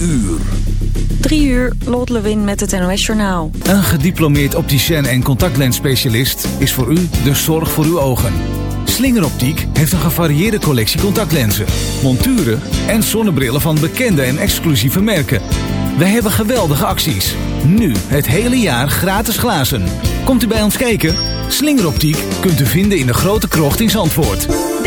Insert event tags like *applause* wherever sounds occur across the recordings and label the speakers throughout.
Speaker 1: uur.
Speaker 2: 3 uur, Lot Lewin met het NOS Journaal.
Speaker 1: Een gediplomeerd opticien en contactlensspecialist is voor u de zorg voor uw ogen. Slingeroptiek heeft een gevarieerde collectie contactlenzen, monturen en zonnebrillen van bekende en exclusieve merken. Wij hebben geweldige acties. Nu het hele jaar gratis glazen. Komt u bij ons kijken? Slingeroptiek kunt u vinden in de grote krocht in Zandvoort.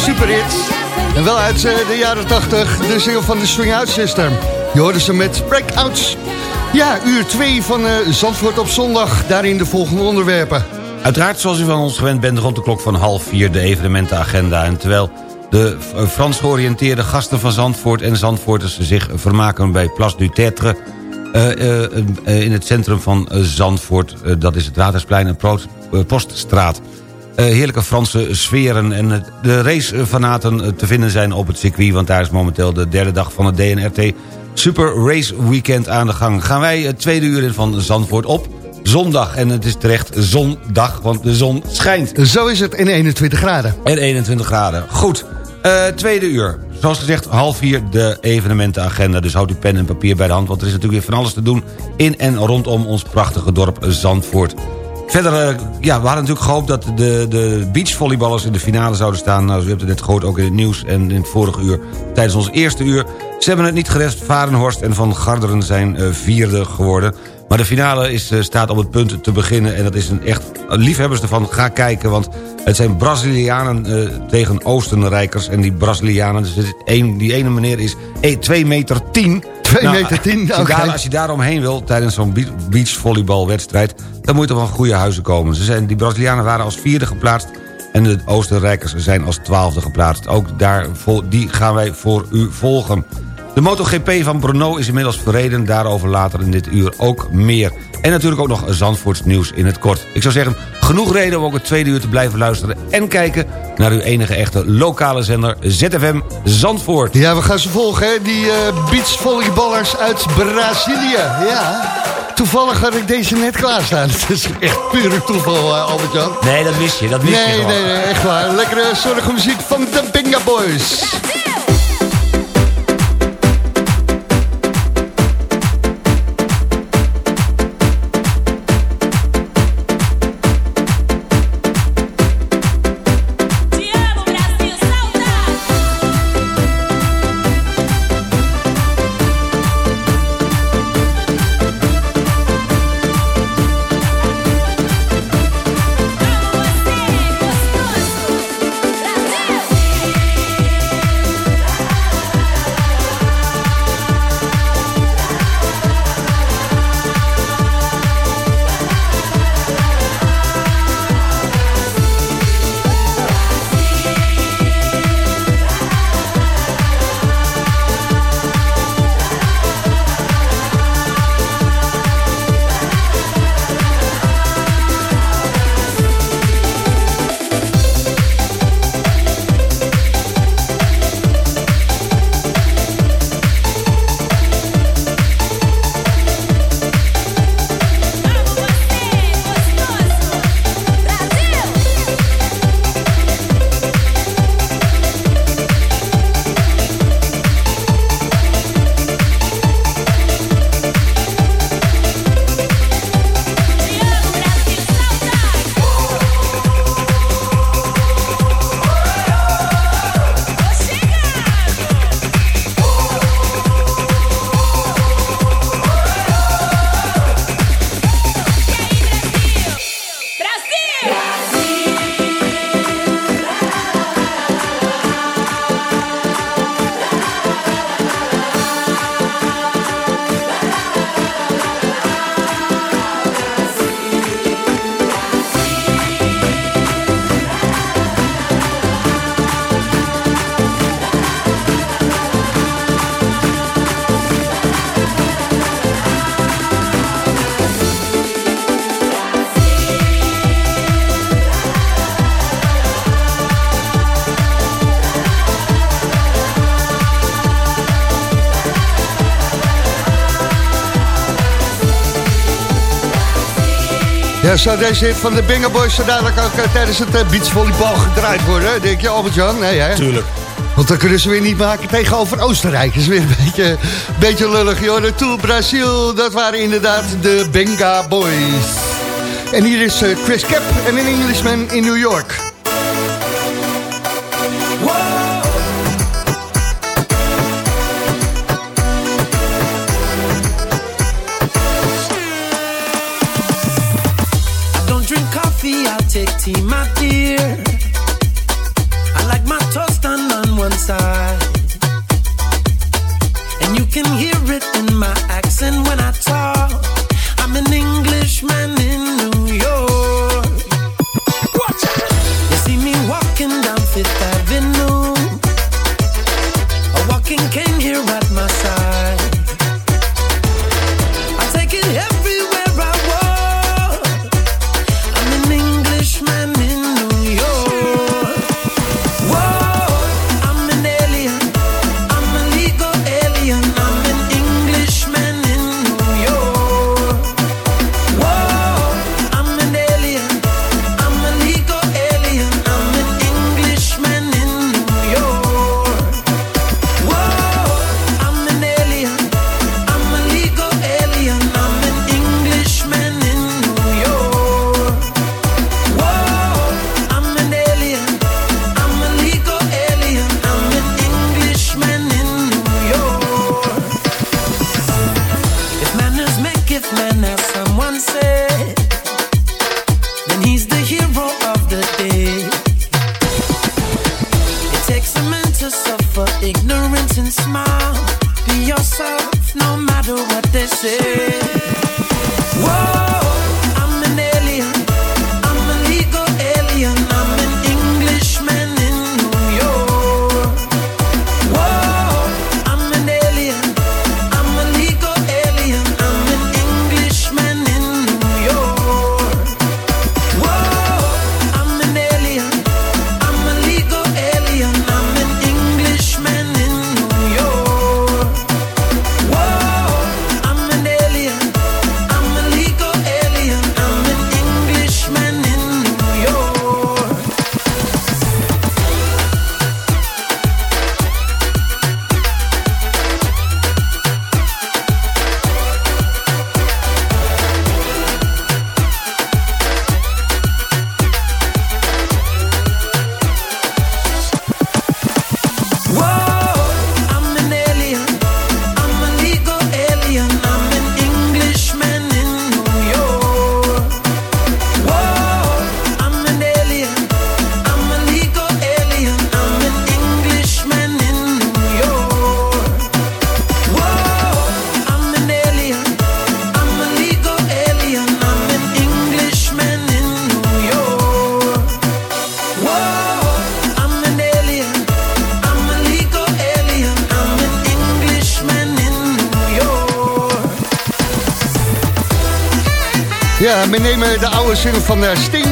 Speaker 3: Superhits. En wel uit uh, de jaren 80, de single van de Swing Out System. Je hoorde ze met Breakouts. Ja, uur 2 van uh, Zandvoort op zondag. Daarin de volgende onderwerpen.
Speaker 4: Uiteraard, zoals u van ons gewend bent, rond de klok van half vier de evenementenagenda. En terwijl de uh, Frans georiënteerde gasten van Zandvoort en Zandvoorters zich vermaken bij Place du Tertre... in het centrum van Zandvoort, dat is het Raadhuisplein en Poststraat. Eh, heerlijke Franse sferen. En de racefanaten eh, te vinden zijn op het circuit... want daar is momenteel de derde dag van het DNRT Super Race Weekend aan de gang. Gaan wij het tweede uur in van Zandvoort op zondag. En het is terecht zondag, want de zon schijnt.
Speaker 3: Zo is het in 21 graden.
Speaker 4: En 21 graden. Goed, uh, tweede uur. Zoals gezegd, half vier de evenementenagenda. Dus houd uw pen en papier bij de hand... want er is natuurlijk weer van alles te doen... in en rondom ons prachtige dorp Zandvoort. Verder, uh, ja, we hadden natuurlijk gehoopt dat de, de beachvolleyballers in de finale zouden staan. Nou, u hebt het net gehoord, ook in het nieuws en in het vorige uur. Tijdens ons eerste uur. Ze hebben het niet gerest. Varenhorst en Van Garderen zijn uh, vierde geworden. Maar de finale is, uh, staat op het punt te beginnen. En dat is een echt liefhebbers ervan. Ga kijken, want het zijn Brazilianen tegen Oostenrijkers. En die Brazilianen, dus die ene meneer is 2 meter 10...
Speaker 3: 2 nou, meter 10,
Speaker 4: als, je daar, als je daar omheen wil tijdens zo'n beachvolleybalwedstrijd... dan moet er van goede huizen komen. Ze zijn, die Brazilianen waren als vierde geplaatst... en de Oostenrijkers zijn als twaalfde geplaatst. Ook daar, die gaan wij voor u volgen. De MotoGP van Brno is inmiddels verreden. Daarover later in dit uur ook meer. En natuurlijk ook nog Zandvoorts nieuws in het kort. Ik zou zeggen, genoeg reden om ook het tweede uur te blijven luisteren... en kijken naar uw enige echte lokale zender ZFM Zandvoort.
Speaker 3: Ja, we gaan ze volgen, hè? die uh, beachvolleyballers uit Brazilië. Ja, toevallig had ik deze net klaarstaan. *laughs* Het is echt pure toeval, uh, Albert-Jan.
Speaker 4: Nee, dat wist je, dat wist
Speaker 3: nee,
Speaker 4: je
Speaker 3: Nee, nee, echt waar. Lekkere zorgmuziek muziek van de Binga Boys. Ja, zou deze hit van de Bingo Boys zo dadelijk ook uh, tijdens het uh, beachvolleybal gedraaid worden? Denk je, Albert-Jan? Nee, hè?
Speaker 4: Tuurlijk.
Speaker 3: Want dan kunnen ze weer niet maken tegenover Oostenrijk. Dat is weer een beetje, beetje lullig, joh. Tour Brazil, dat waren inderdaad de Benga Boys. En hier is uh, Chris Cap en een Englishman in New York. We nemen de oude single van uh, Sting.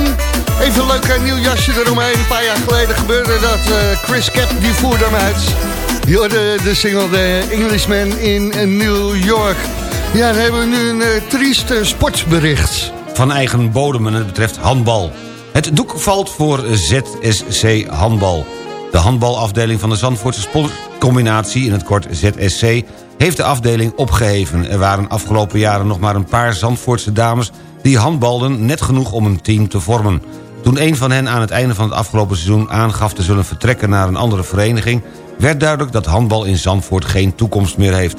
Speaker 3: Even een leuk uh, nieuw jasje eromheen. Een paar jaar geleden gebeurde dat. Uh, Chris Cap die voerde hem uit. De single The Englishman in New York. Ja, dan hebben we nu een uh, triest sportbericht.
Speaker 4: Van eigen bodem en het betreft handbal. Het doek valt voor ZSC Handbal. De handbalafdeling van de Zandvoortse Sportcombinatie, in het kort ZSC... heeft de afdeling opgeheven. Er waren afgelopen jaren nog maar een paar Zandvoortse dames die handbalden net genoeg om een team te vormen. Toen een van hen aan het einde van het afgelopen seizoen aangaf te zullen vertrekken naar een andere vereniging... werd duidelijk dat handbal in Zandvoort geen toekomst meer heeft.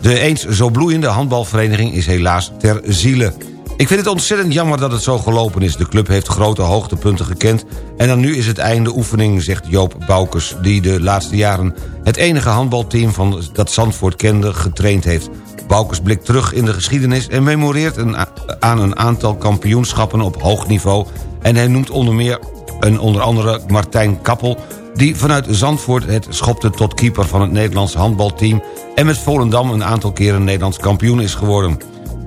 Speaker 4: De eens zo bloeiende handbalvereniging is helaas ter ziele. Ik vind het ontzettend jammer dat het zo gelopen is. De club heeft grote hoogtepunten gekend... en dan nu is het einde oefening, zegt Joop Boukers... die de laatste jaren het enige handbalteam van dat Zandvoort kende getraind heeft. Boukers blikt terug in de geschiedenis en memoreert een, aan een aantal kampioenschappen op hoog niveau... en hij noemt onder meer een onder andere Martijn Kappel... die vanuit Zandvoort het schopte tot keeper van het Nederlands handbalteam... en met Volendam een aantal keren Nederlands kampioen is geworden.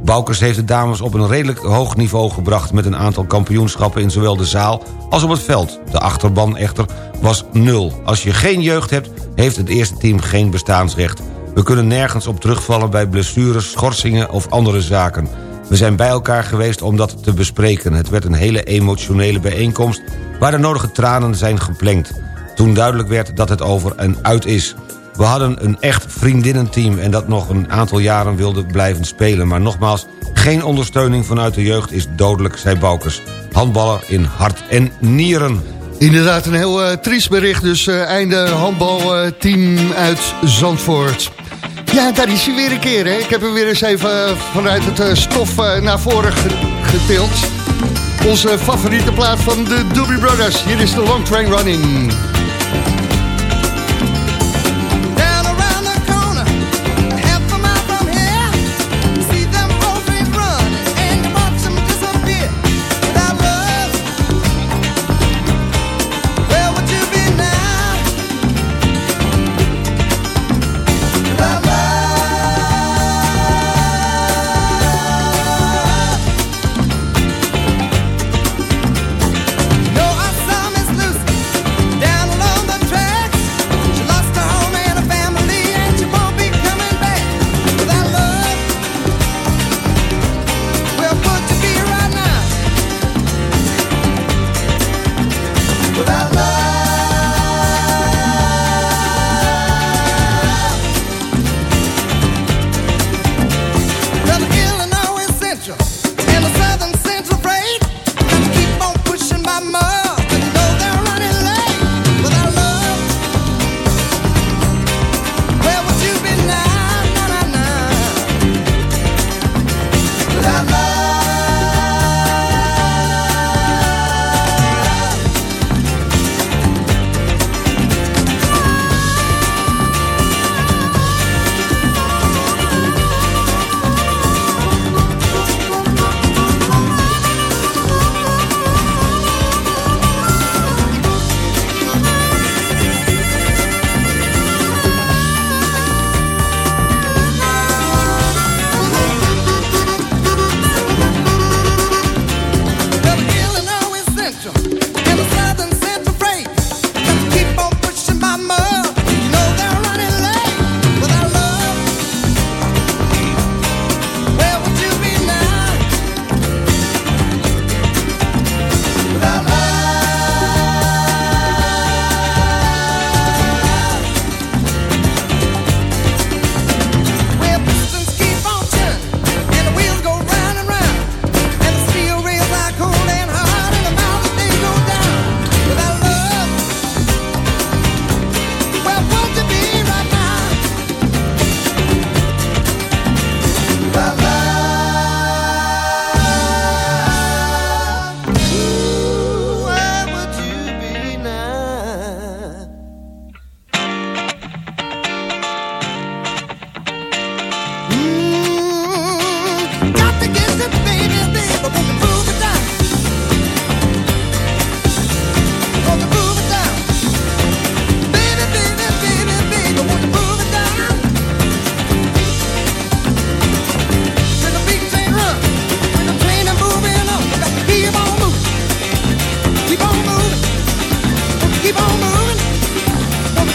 Speaker 4: Boukers heeft de dames op een redelijk hoog niveau gebracht... met een aantal kampioenschappen in zowel de zaal als op het veld. De achterban echter was nul. Als je geen jeugd hebt, heeft het eerste team geen bestaansrecht. We kunnen nergens op terugvallen bij blessures, schorsingen of andere zaken. We zijn bij elkaar geweest om dat te bespreken. Het werd een hele emotionele bijeenkomst... waar de nodige tranen zijn geplengd. Toen duidelijk werd dat het over en uit is. We hadden een echt vriendinnenteam... en dat nog een aantal jaren wilde blijven spelen. Maar nogmaals, geen ondersteuning vanuit de jeugd is dodelijk, zei Boukers. Handballer in hart en nieren.
Speaker 3: Inderdaad, een heel uh, triest bericht. Dus uh, einde handbalteam uit Zandvoort. Ja, daar is hij weer een keer. Hè? Ik heb hem weer eens even eh, vanuit het stof naar voren getild. Onze favoriete plaat van de Doobie Brothers. Hier is de Long Train Running.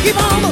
Speaker 5: Keep on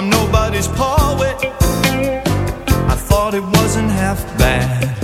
Speaker 6: I'm nobody's poet, I thought it wasn't half bad.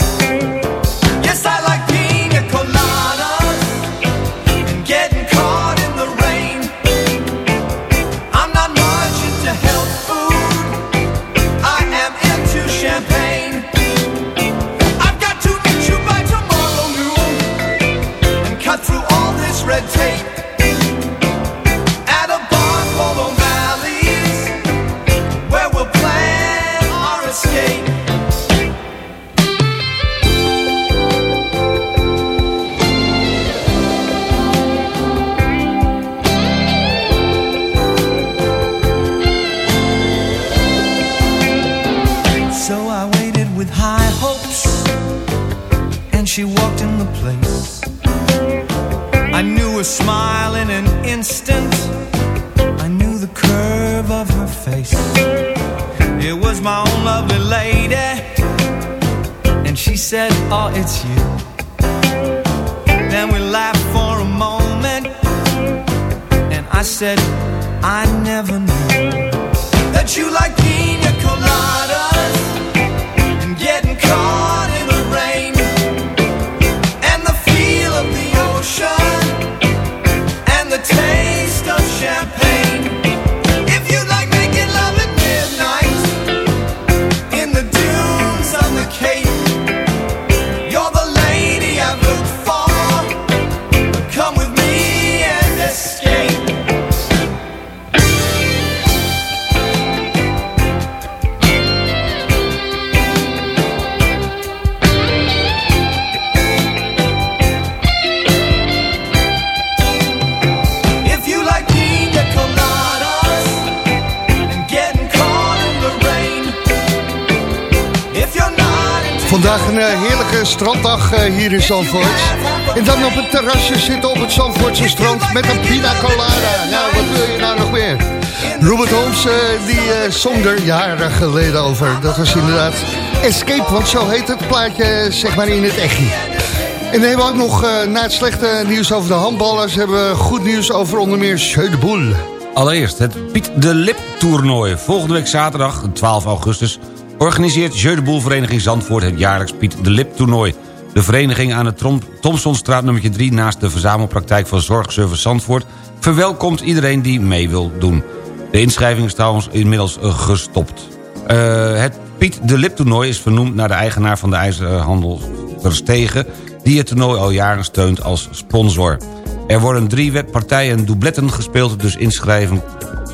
Speaker 3: Een eh, heerlijke stranddag eh, hier in Zandvoort. En dan op het terrasje zitten op het Zandvoortse strand met een pina colada. Nou, wat wil je nou nog meer? Robert Holmes, eh, die eh, zong er jaren geleden over. Dat was inderdaad Escape, want zo heet het plaatje zeg maar in het echtje. En dan hebben we ook nog, na het slechte nieuws over de handballers... hebben we goed nieuws over onder meer Boel.
Speaker 4: Allereerst het Piet de Lip toernooi. Volgende week zaterdag, 12 augustus... organiseert Jeu de Vereniging Zandvoort het jaarlijks Piet de Lip toernooi. De vereniging aan de Trom Thomsonstraat nummer 3... naast de verzamelpraktijk van Zorgservice Zandvoort... verwelkomt iedereen die mee wil doen. De inschrijving is trouwens inmiddels eh, gestopt. Eh, het Piet de Lip toernooi is vernoemd naar de eigenaar van de ijzerhandel Verstegen... die het toernooi al jaren steunt als sponsor. Er worden drie partijen en doubletten gespeeld... dus inschrijven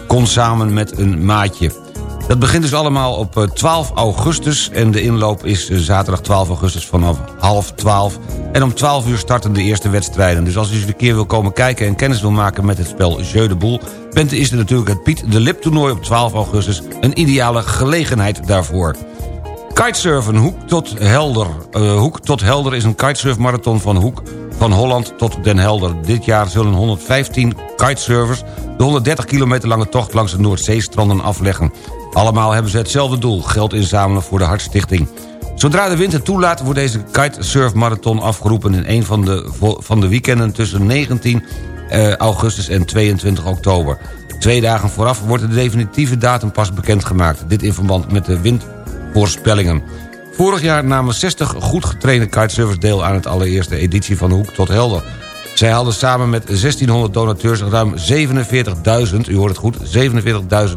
Speaker 4: kon samen met een maatje. Dat begint dus allemaal op 12 augustus... en de inloop is zaterdag 12 augustus vanaf half 12. En om 12 uur starten de eerste wedstrijden. Dus als u eens een keer wil komen kijken en kennis wil maken met het spel Jeu de Boel... bent is er natuurlijk het Piet de Lip toernooi op 12 augustus... een ideale gelegenheid daarvoor. Kitesurfen, Hoek tot Helder. Uh, Hoek tot Helder is een kitesurfmarathon van Hoek van Holland tot Den Helder. Dit jaar zullen 115 kitesurfers de 130 kilometer lange tocht langs de Noordzeestranden afleggen. Allemaal hebben ze hetzelfde doel, geld inzamelen voor de Hartstichting. Zodra de wind het toelaat wordt deze kitesurfmarathon afgeroepen... in een van de, van de weekenden tussen 19 uh, augustus en 22 oktober. Twee dagen vooraf wordt de definitieve datum pas bekendgemaakt. Dit in verband met de windvoorspellingen. Vorig jaar namen 60 goed getrainde kitesurfers deel aan het allereerste editie van Hoek tot Helder. Zij hadden samen met 1600 donateurs ruim 47.000, u hoort het goed,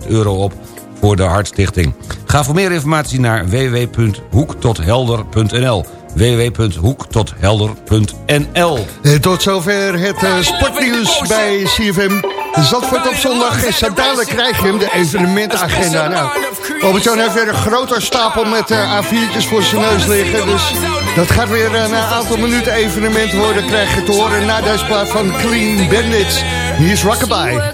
Speaker 4: 47.000 euro op voor de Hartstichting. Ga voor meer informatie naar www.hoektothelder.nl www.hoektothelder.nl
Speaker 3: En tot zover het uh, sportnieuws bij CFM. Zandvoort op zondag en zo dadelijk krijg je hem, de evenementagenda. Nou, Albert-Jan heeft weer een groter stapel met uh, A4'tjes voor zijn neus liggen. Dus dat gaat weer uh, na een aantal minuten evenement worden. Krijg je te horen na deze plaat van Clean Bandits. Hier is Rockabye.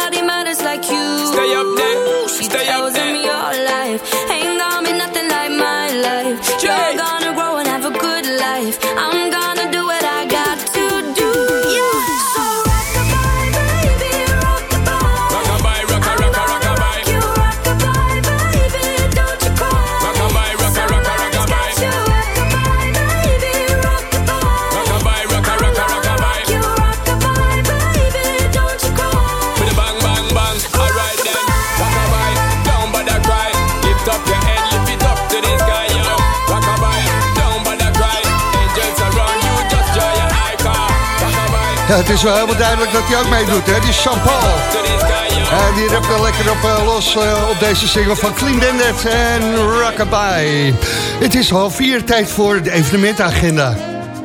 Speaker 3: Het is wel helemaal duidelijk dat hij ook meedoet, hè? Die Jean-Paul. Ja, die rapt wel lekker op uh, los uh, op deze single van Clean Bandit en Rockabye. Het is half vier, tijd voor de evenementagenda.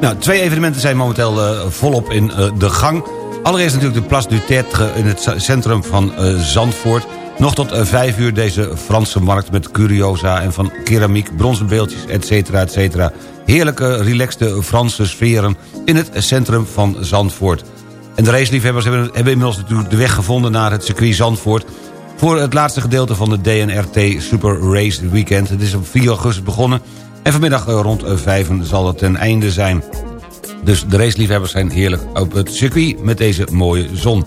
Speaker 4: Nou, twee evenementen zijn momenteel volop in de gang. Allereerst natuurlijk de Place du Tertre in het centrum van Zandvoort. Nog tot vijf uur deze Franse markt met curiosa en van keramiek, bronzen beeldjes, et cetera, et cetera. Heerlijke, relaxte Franse sferen in het centrum van Zandvoort. En de raceliefhebbers hebben, hebben inmiddels natuurlijk de weg gevonden naar het circuit Zandvoort... voor het laatste gedeelte van de DNRT Super Race Weekend. Het is op 4 augustus begonnen en vanmiddag eh, rond 5 zal het ten einde zijn. Dus de raceliefhebbers zijn heerlijk op het circuit met deze mooie zon.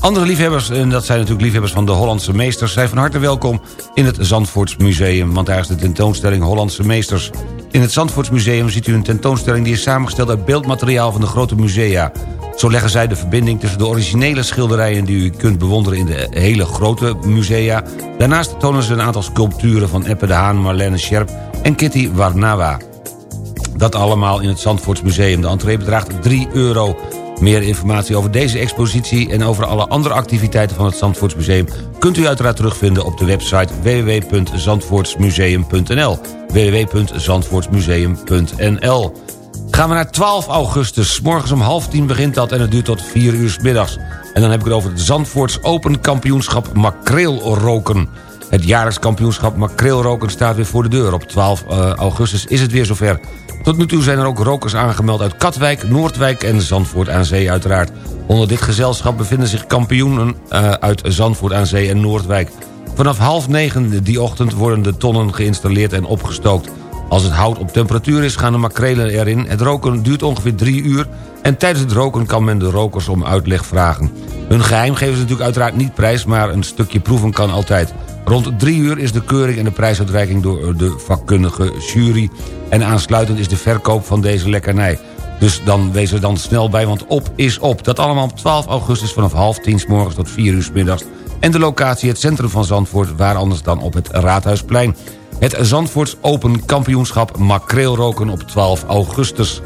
Speaker 4: Andere liefhebbers, en dat zijn natuurlijk liefhebbers van de Hollandse meesters... zijn van harte welkom in het Zandvoortsmuseum... want daar is de tentoonstelling Hollandse meesters. In het Zandvoortsmuseum ziet u een tentoonstelling... die is samengesteld uit beeldmateriaal van de grote musea. Zo leggen zij de verbinding tussen de originele schilderijen... die u kunt bewonderen in de hele grote musea. Daarnaast tonen ze een aantal sculpturen van Eppe de Haan, Marlene Scherp en Kitty Warnawa. Dat allemaal in het Zandvoortsmuseum. De entree bedraagt 3 euro. Meer informatie over deze expositie en over alle andere activiteiten van het Zandvoortsmuseum... kunt u uiteraard terugvinden op de website www.zandvoortsmuseum.nl www.zandvoortsmuseum.nl Gaan we naar 12 augustus. Morgens om half tien begint dat en het duurt tot 4 uur middags. En dan heb ik het over het Zandvoorts Open Kampioenschap Makreelroken. Het jaarlijks kampioenschap Makreelroken staat weer voor de deur. Op 12 uh, augustus is het weer zover. Tot nu toe zijn er ook rokers aangemeld uit Katwijk, Noordwijk en Zandvoort aan Zee uiteraard. Onder dit gezelschap bevinden zich kampioenen uh, uit Zandvoort aan Zee en Noordwijk. Vanaf half negen die ochtend worden de tonnen geïnstalleerd en opgestookt. Als het hout op temperatuur is, gaan de makrelen erin. Het roken duurt ongeveer drie uur... en tijdens het roken kan men de rokers om uitleg vragen. Hun geheim geven ze natuurlijk uiteraard niet prijs... maar een stukje proeven kan altijd. Rond drie uur is de keuring en de prijsuitreiking door de vakkundige jury... en aansluitend is de verkoop van deze lekkernij. Dus dan wees er dan snel bij, want op is op. Dat allemaal op 12 augustus vanaf half tien s morgens tot 4 uur s middags. En de locatie het centrum van Zandvoort, waar anders dan op het Raadhuisplein. Het Zandvoorts Open Kampioenschap Makreelroken op 12 augustus.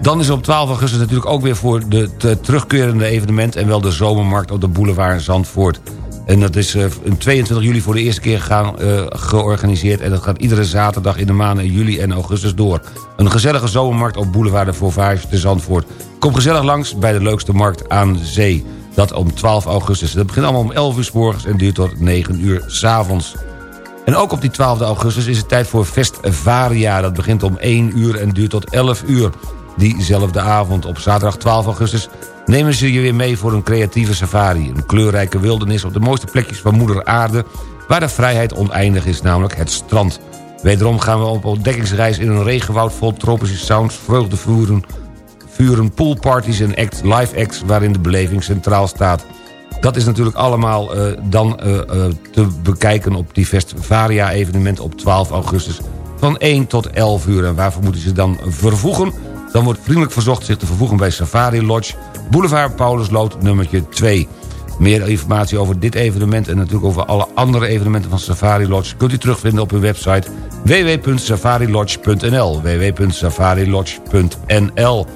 Speaker 4: Dan is op 12 augustus natuurlijk ook weer voor de terugkerende evenement... en wel de zomermarkt op de boulevard Zandvoort. En dat is uh, 22 juli voor de eerste keer gaan, uh, georganiseerd... en dat gaat iedere zaterdag in de maanden juli en augustus door. Een gezellige zomermarkt op boulevard de Vauvage te Zandvoort. Kom gezellig langs bij de leukste markt aan zee. Dat om 12 augustus. Dat begint allemaal om 11 uur s morgens en duurt tot 9 uur s avonds. En ook op die 12 augustus is het tijd voor Festvaria. Dat begint om 1 uur en duurt tot 11 uur. Diezelfde avond op zaterdag 12 augustus nemen ze je weer mee voor een creatieve safari. Een kleurrijke wildernis op de mooiste plekjes van moeder aarde... waar de vrijheid oneindig is, namelijk het strand. Wederom gaan we op ontdekkingsreis in een regenwoud vol tropische sounds... vreugdevuren, vuren, poolparties en act, live acts waarin de beleving centraal staat. Dat is natuurlijk allemaal uh, dan uh, uh, te bekijken op die Festvaria-evenement op 12 augustus van 1 tot 11 uur. En waarvoor moeten ze dan vervoegen? Dan wordt vriendelijk verzocht zich te vervoegen bij Safari Lodge... Boulevard Paulusloot nummertje 2. Meer informatie over dit evenement en natuurlijk over alle andere evenementen van Safari Lodge... kunt u terugvinden op hun website www.safarilodge.nl www.safarilodge.nl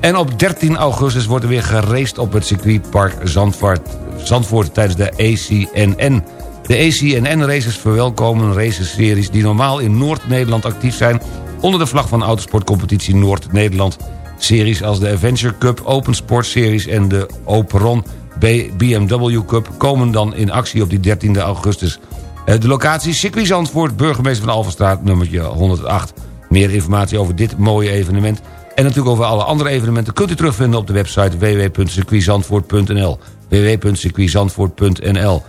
Speaker 4: En op 13 augustus wordt er weer geraced op het circuitpark Zandvoort, Zandvoort tijdens de ACNN. De ACNN-races verwelkomen raceseries die normaal in Noord-Nederland actief zijn... onder de vlag van Autosportcompetitie Noord-Nederland. Series als de Adventure Cup, Open Sport Series en de Operon BMW Cup... komen dan in actie op die 13 augustus. Eh, de locatie Circuit Zandvoort, burgemeester van Alverstraat, nummertje 108. Meer informatie over dit mooie evenement... en natuurlijk over alle andere evenementen... kunt u terugvinden op de website www.circuitzandvoort.nl www.circuitzandvoort.nl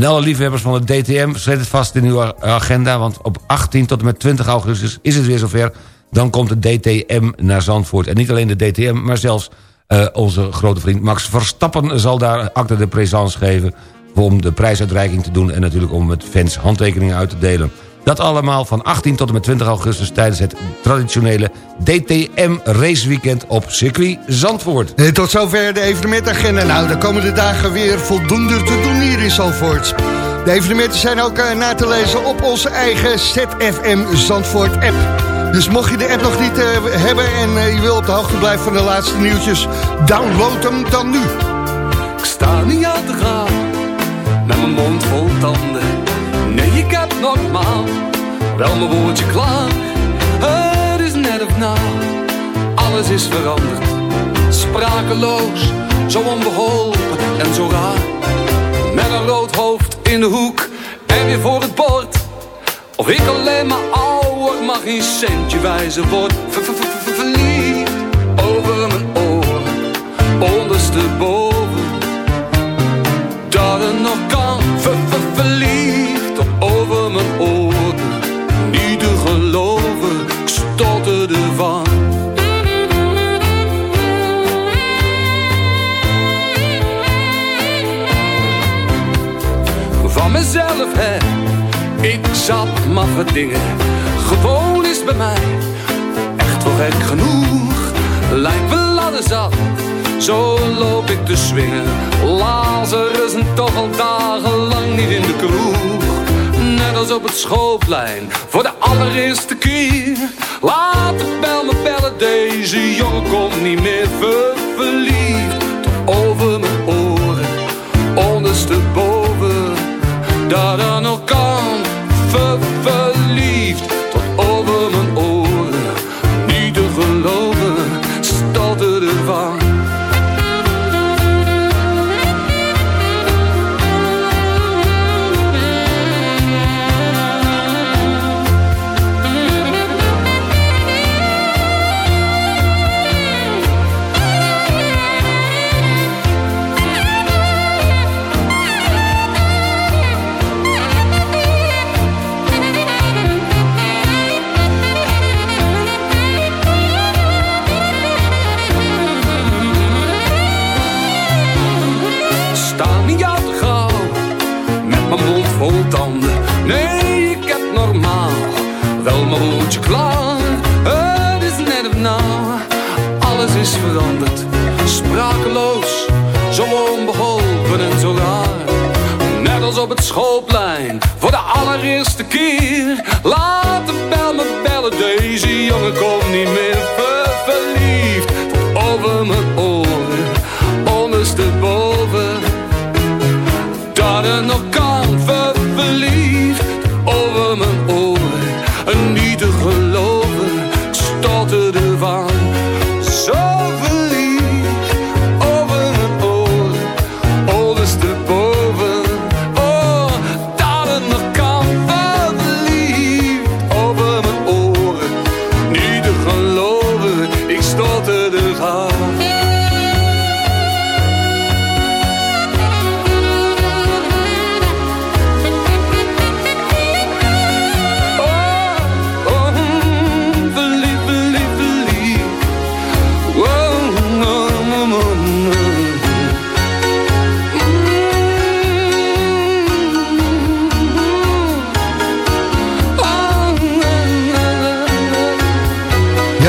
Speaker 4: en alle liefhebbers van de DTM, zet het vast in uw agenda... want op 18 tot en met 20 augustus is het weer zover... dan komt de DTM naar Zandvoort. En niet alleen de DTM, maar zelfs uh, onze grote vriend Max Verstappen... zal daar acte de présence geven om de prijsuitreiking te doen... en natuurlijk om met fans handtekeningen uit te delen. Dat allemaal van 18 tot en met 20 augustus... tijdens het traditionele DTM raceweekend op circuit Zandvoort.
Speaker 3: En tot zover de evenementagenda. Nou, de komende dagen weer voldoende te doen hier in Zandvoort. De evenementen zijn ook uh, na te lezen op onze eigen ZFM Zandvoort app. Dus mocht je de app nog niet eh, hebben en eh, je wil op de hoogte blijven van de laatste nieuwtjes, download hem dan nu.
Speaker 7: Ik sta niet aan te gaan, met mijn mond vol tanden. Normaal wel mijn woordje klaar. Het is net of na, alles is veranderd. Sprakeloos, zo onbeholpen en zo raar. Met een rood hoofd in de hoek en weer voor het bord. Of ik alleen maar ouder mag geen centje wijzen word. Ver, ver, ver, ver- verliefd over mijn oren, ondersteboven. Ik zat maffe dingen. Gewoon is bij mij echt wel gek genoeg. Lijkt wel zat, zo loop ik te swingen. Lazarus en toch al dagenlang niet in de kroeg. Net als op het schooplijn, voor de allereerste keer. Laat de bel me bellen, deze jongen komt niet meer ver verliefd. Over mijn oren, ondersteboven. Dat er nog kan,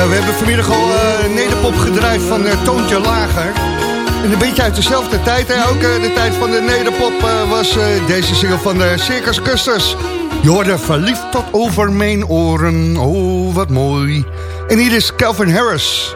Speaker 3: We hebben vanmiddag al eh nederpop gedraaid van eh, Toontje Lager. En een beetje uit dezelfde tijd. Hè? Ook eh, de tijd van de nederpop was deze single van de Circus Custers. Je hoorde verliefd tot over mijn oren. Oh, wat mooi. En hier is Calvin Harris.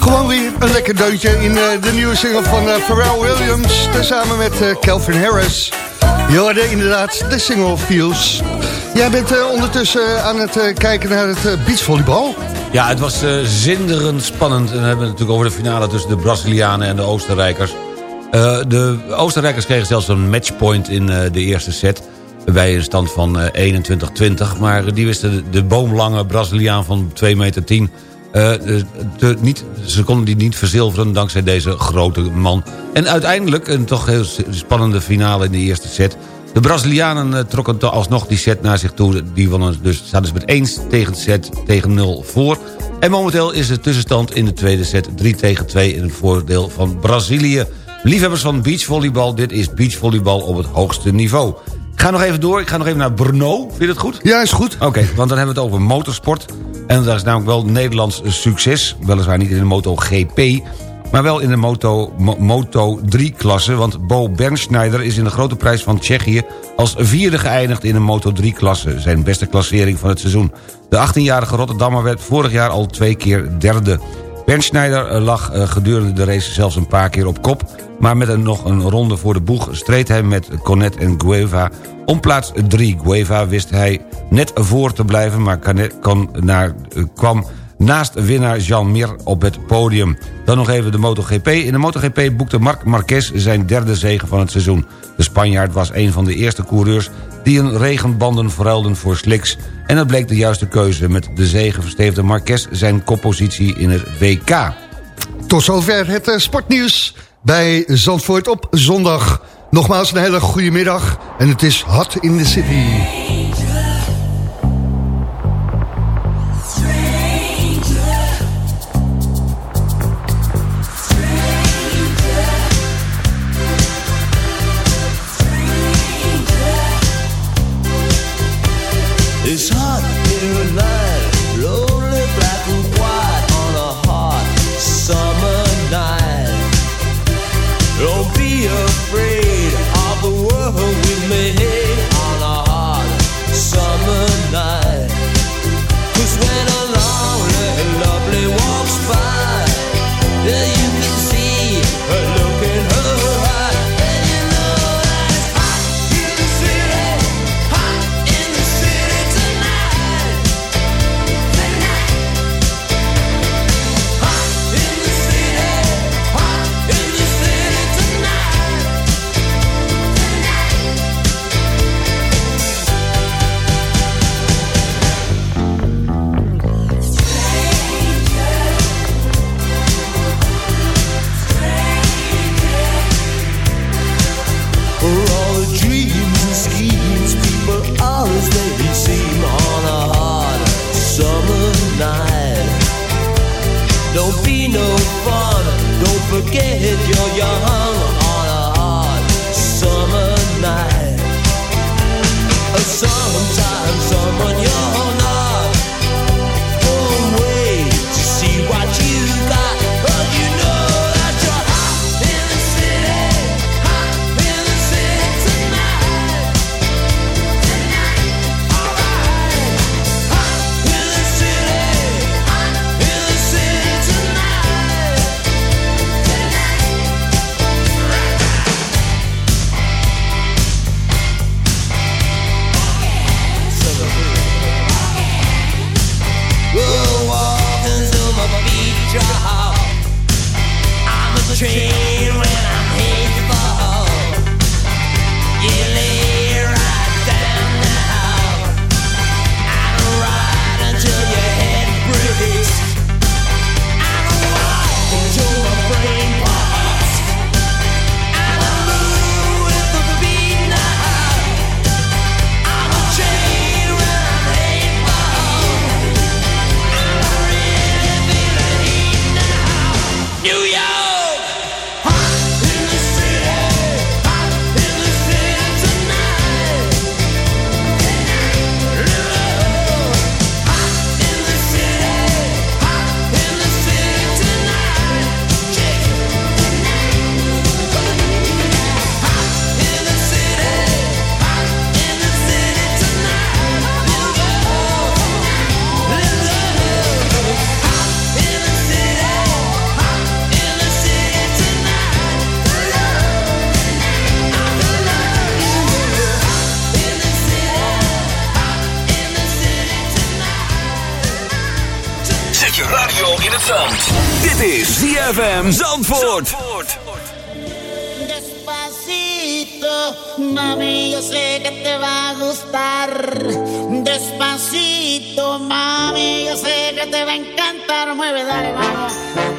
Speaker 3: Gewoon weer een lekker deuntje in eh, de nieuwe single van eh, Pharrell Williams. Tezamen met eh, Calvin Harris. Je inderdaad de single Feels. Jij bent eh, ondertussen aan het eh, kijken naar het eh, beachvolleybal.
Speaker 4: Ja, het was eh, zinderend spannend. En dan hebben we het natuurlijk over de finale tussen de Brazilianen en de Oostenrijkers. Eh, de Oostenrijkers kregen zelfs een matchpoint in eh, de eerste set. Bij een stand van eh, 21-20. Maar die wisten de, boomlange Braziliaan van 2 meter 10... eh, de- de- niet, ze konden die niet verzilveren dankzij deze grote man. En uiteindelijk een toch heel spannende finale in de eerste set. De Brazilianen eh, trokken alsnog die set naar zich toe. Die wonnen dus, staan dus met 1 tegen set tegen 0 voor. En momenteel is de tussenstand in de tweede set 3 tegen 2 in het voordeel van Brazilië. Liefhebbers van beachvolleybal, dit is beachvolleybal op het hoogste niveau. Ik ga nog even door, ik ga nog even naar Brno. Vind je dat goed?
Speaker 3: Ja, is goed.
Speaker 4: Oké, want dan hebben we het over motorsport. En dat is namelijk wel Nederlands succes. Weliswaar niet in de MotoGP, maar wel in de Moto, Mo- Moto 3-klasse. Want Bo Bernschneider is in de grote prijs van Tsjechië... als vierde geëindigd in de Moto 3-klasse. Zijn beste klassering van het seizoen. De 18-jarige Rotterdammer werd vorig jaar al twee keer derde. Bernschneider eh, lag eh, gedurende de race zelfs een paar keer op kop... maar met een, nog een ronde voor de boeg streed hij met Cornet en Gueva om plaats 3. Gueva wist hij net voor te blijven, maar kon naar, eh, kwam naast winnaar Jean Mir op het podium. Dan nog even de MotoGP. In de MotoGP boekte Marc Marquez zijn derde zege van het seizoen. De Spanjaard was een van de eerste coureurs die een regenbanden verruilden voor slicks... en dat bleek de juiste keuze. Met de zege versteefde Marquez zijn koppositie in het WK.
Speaker 3: Tot zover het eh, sportnieuws bij Zandvoort op zondag. Nogmaals een hele goede middag en het is hot in the city.
Speaker 8: Sometimes someone you're not in
Speaker 9: het zand. Dit is ZFM Zandvoort.
Speaker 10: Despacito, mami, yo sé que te va a gustar. Despacito, mami, yo sé que te va a encantar. Mueve, dale, vamos.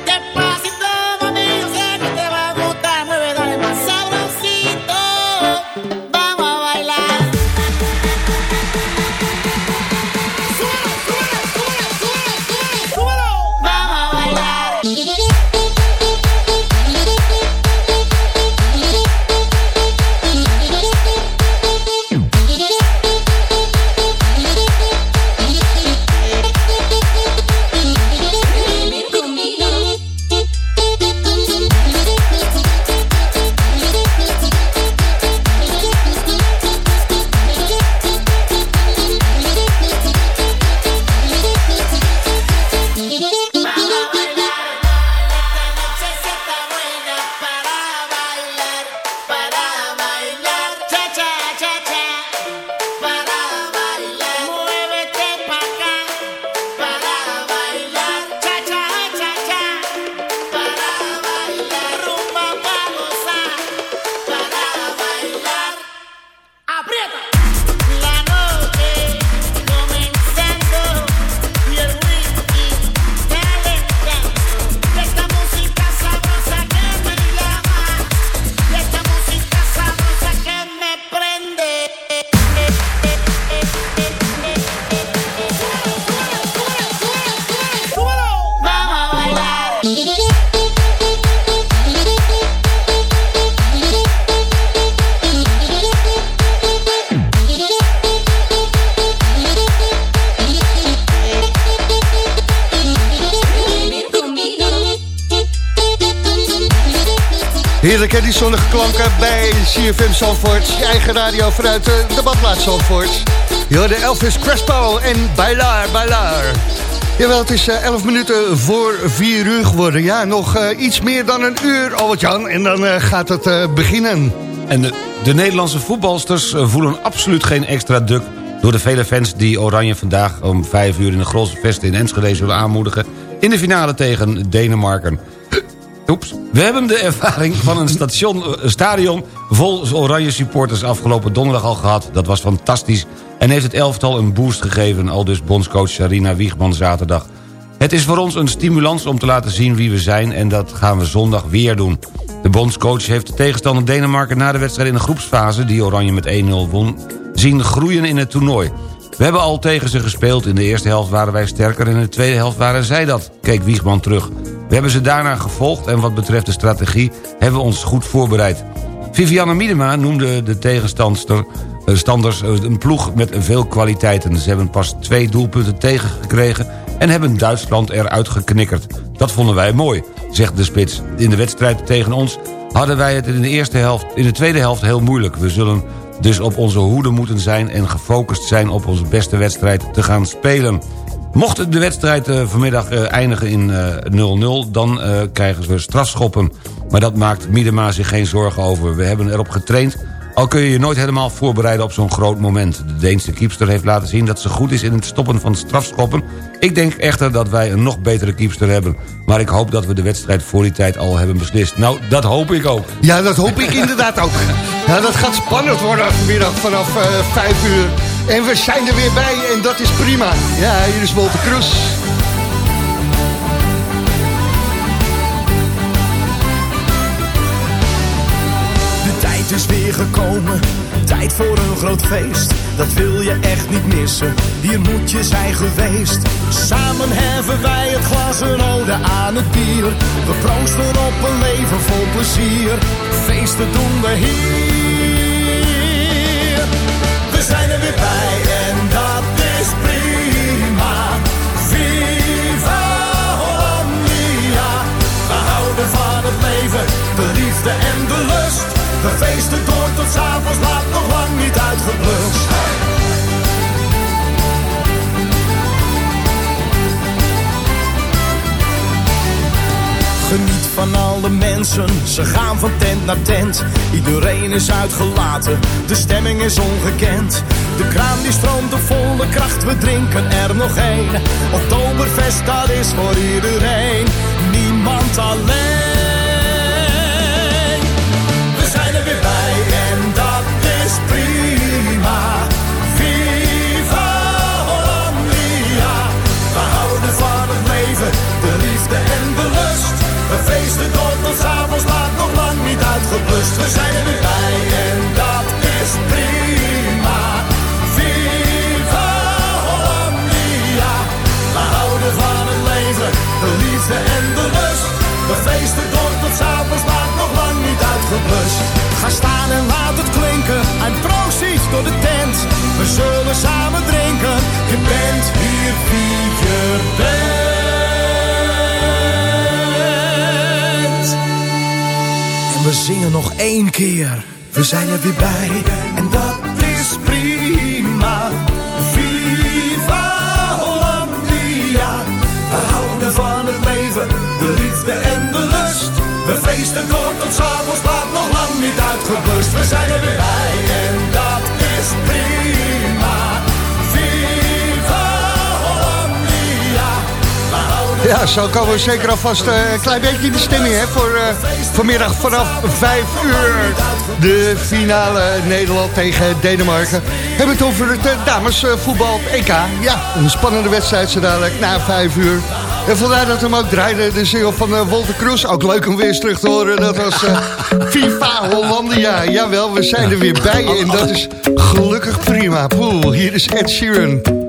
Speaker 3: Heerlijk hè, die zonnige klanken bij CFM Zandvoort. Je eigen radio vanuit eh, de badplaats Zandvoort. Je hoorde Elvis Crespo en Bailar, Bailar. Jawel, het is eh, 11 minuten voor 4 uur geworden. Ja, nog eh, iets meer dan een uur, Albert-Jan. En dan eh, gaat het eh, beginnen.
Speaker 4: En de, de Nederlandse voetbalsters eh, voelen absoluut geen extra druk... door de vele fans die Oranje vandaag om 5 uur in de Grolse Vesten in Enschede zullen aanmoedigen... in de finale tegen Denemarken. We hebben de ervaring van een eh, stadion vol oranje supporters afgelopen donderdag al gehad. Dat was fantastisch en heeft het elftal een boost gegeven... al dus bondscoach Sarina Wiegman zaterdag. Het is voor ons een stimulans om te laten zien wie we zijn... en dat gaan we zondag weer doen. De bondscoach heeft de tegenstander Denemarken na de wedstrijd in de groepsfase... die Oranje met 1-0 won, zien groeien in het toernooi. We hebben al tegen ze gespeeld. In de eerste helft waren wij sterker en in de tweede helft waren zij dat, keek Wiegman terug. We hebben ze daarna gevolgd en wat betreft de strategie hebben we ons goed voorbereid. Vivianne Miedema noemde de tegenstandster eh, eh, een ploeg met veel kwaliteiten. Ze hebben pas twee doelpunten tegengekregen en hebben Duitsland eruit geknikkerd. Dat vonden wij mooi, zegt de spits. In de wedstrijd tegen ons hadden wij het in de, eerste helft, in de tweede helft heel moeilijk. We zullen dus op onze hoede moeten zijn en gefocust zijn op onze beste wedstrijd te gaan spelen. Mocht de wedstrijd uh, vanmiddag uh, eindigen in 0-0, uh, dan krijgen ze strafschoppen. Maar dat maakt Miedema zich geen zorgen over. We hebben erop getraind al kun je je nooit helemaal voorbereiden op zo'n groot moment. De Deense kiepster heeft laten zien dat ze goed is in het stoppen van strafschoppen. Ik denk echter dat wij een nog betere kiepster hebben. Maar ik hoop dat we de wedstrijd voor die tijd al hebben beslist. Nou, dat hoop ik ook.
Speaker 3: Ja, dat hoop ik inderdaad ook. *laughs* Ja, dat gaat spannend worden vanmiddag vanaf uh, 5 uur. En we zijn er weer bij en dat is prima. Ja, hier is Wolter Kroes.
Speaker 6: is weer gekomen, tijd voor een groot feest. Dat wil je echt niet missen, hier moet je zijn geweest. Samen heffen wij het glas een ode aan het bier. We proosten op een leven vol plezier. Feesten doen we hier. We zijn er weer bij en dat is prima. Viva Hollandia. We houden van het leven, de liefde en de lust. We feesten door tot s'avonds laat, nog lang niet uitgeblust. Van alle mensen, ze gaan van tent naar tent. Iedereen is uitgelaten, de stemming is ongekend. De kraan die stroomt op volle kracht, we drinken er nog één. Oktoberfest, dat is voor iedereen, niemand alleen. Niet uitgeblust. We zijn er weer bij We zijn er weer bij. En dat is prima. Viva Hollandia. We houden van het leven. De liefde en de lust. We feesten door tot s'avonds laat, nog lang niet uitgeblust. We zijn er weer bij en dat is prima.
Speaker 3: Ja, zo komen we zeker alvast uh, een klein beetje in de stemming hè, voor uh, vanmiddag vanaf 5 uur. De finale Nederland tegen Denemarken. We hebben het over het uh, damesvoetbal op EK. Ja, een spannende wedstrijd zo dadelijk na 5 uur. En vandaar dat hem ook draaide, de single van uh, Wolter. Ook leuk om weer eens terug te horen. Dat was uh, FIFA Hollandia. Jawel, we zijn er weer bij en dat is gelukkig prima. Poeh, hier is Ed Sheeran.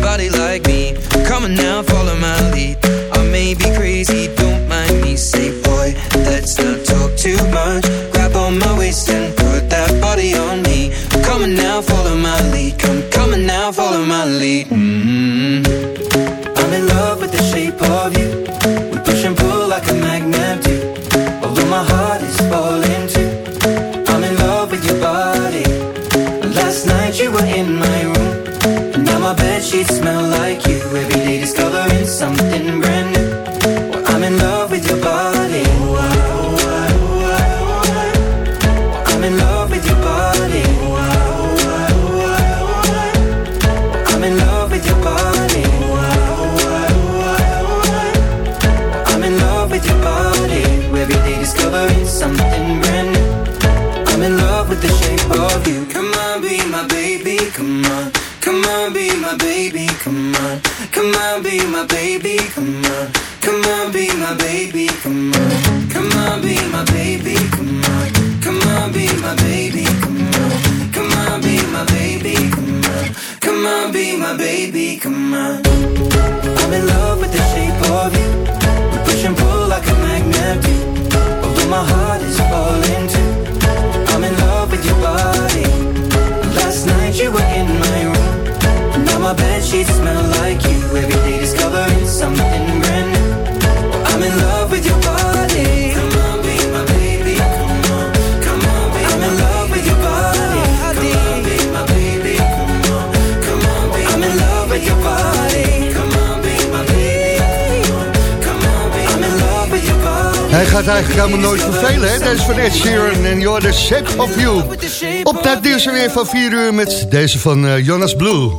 Speaker 3: Op dat nieuws er weer van 4 uur met deze van eh, Jonas Blue.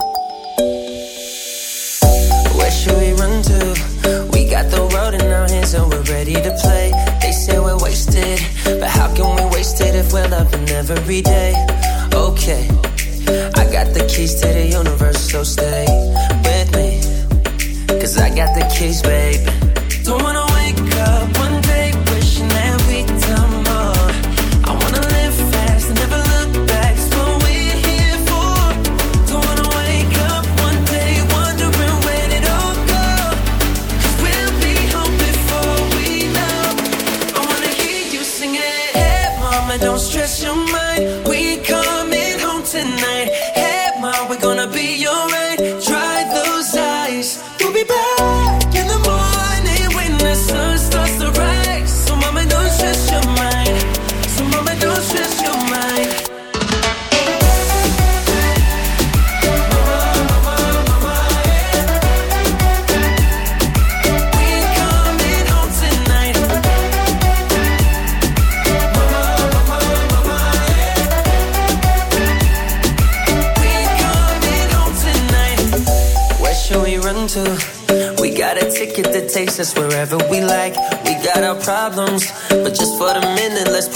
Speaker 11: Where should we run to? We got the road in our hands and we're ready to play. They say we're wasted, but how can we waste it if we're loving every day? Okay, I got the keys to the universe, so stay.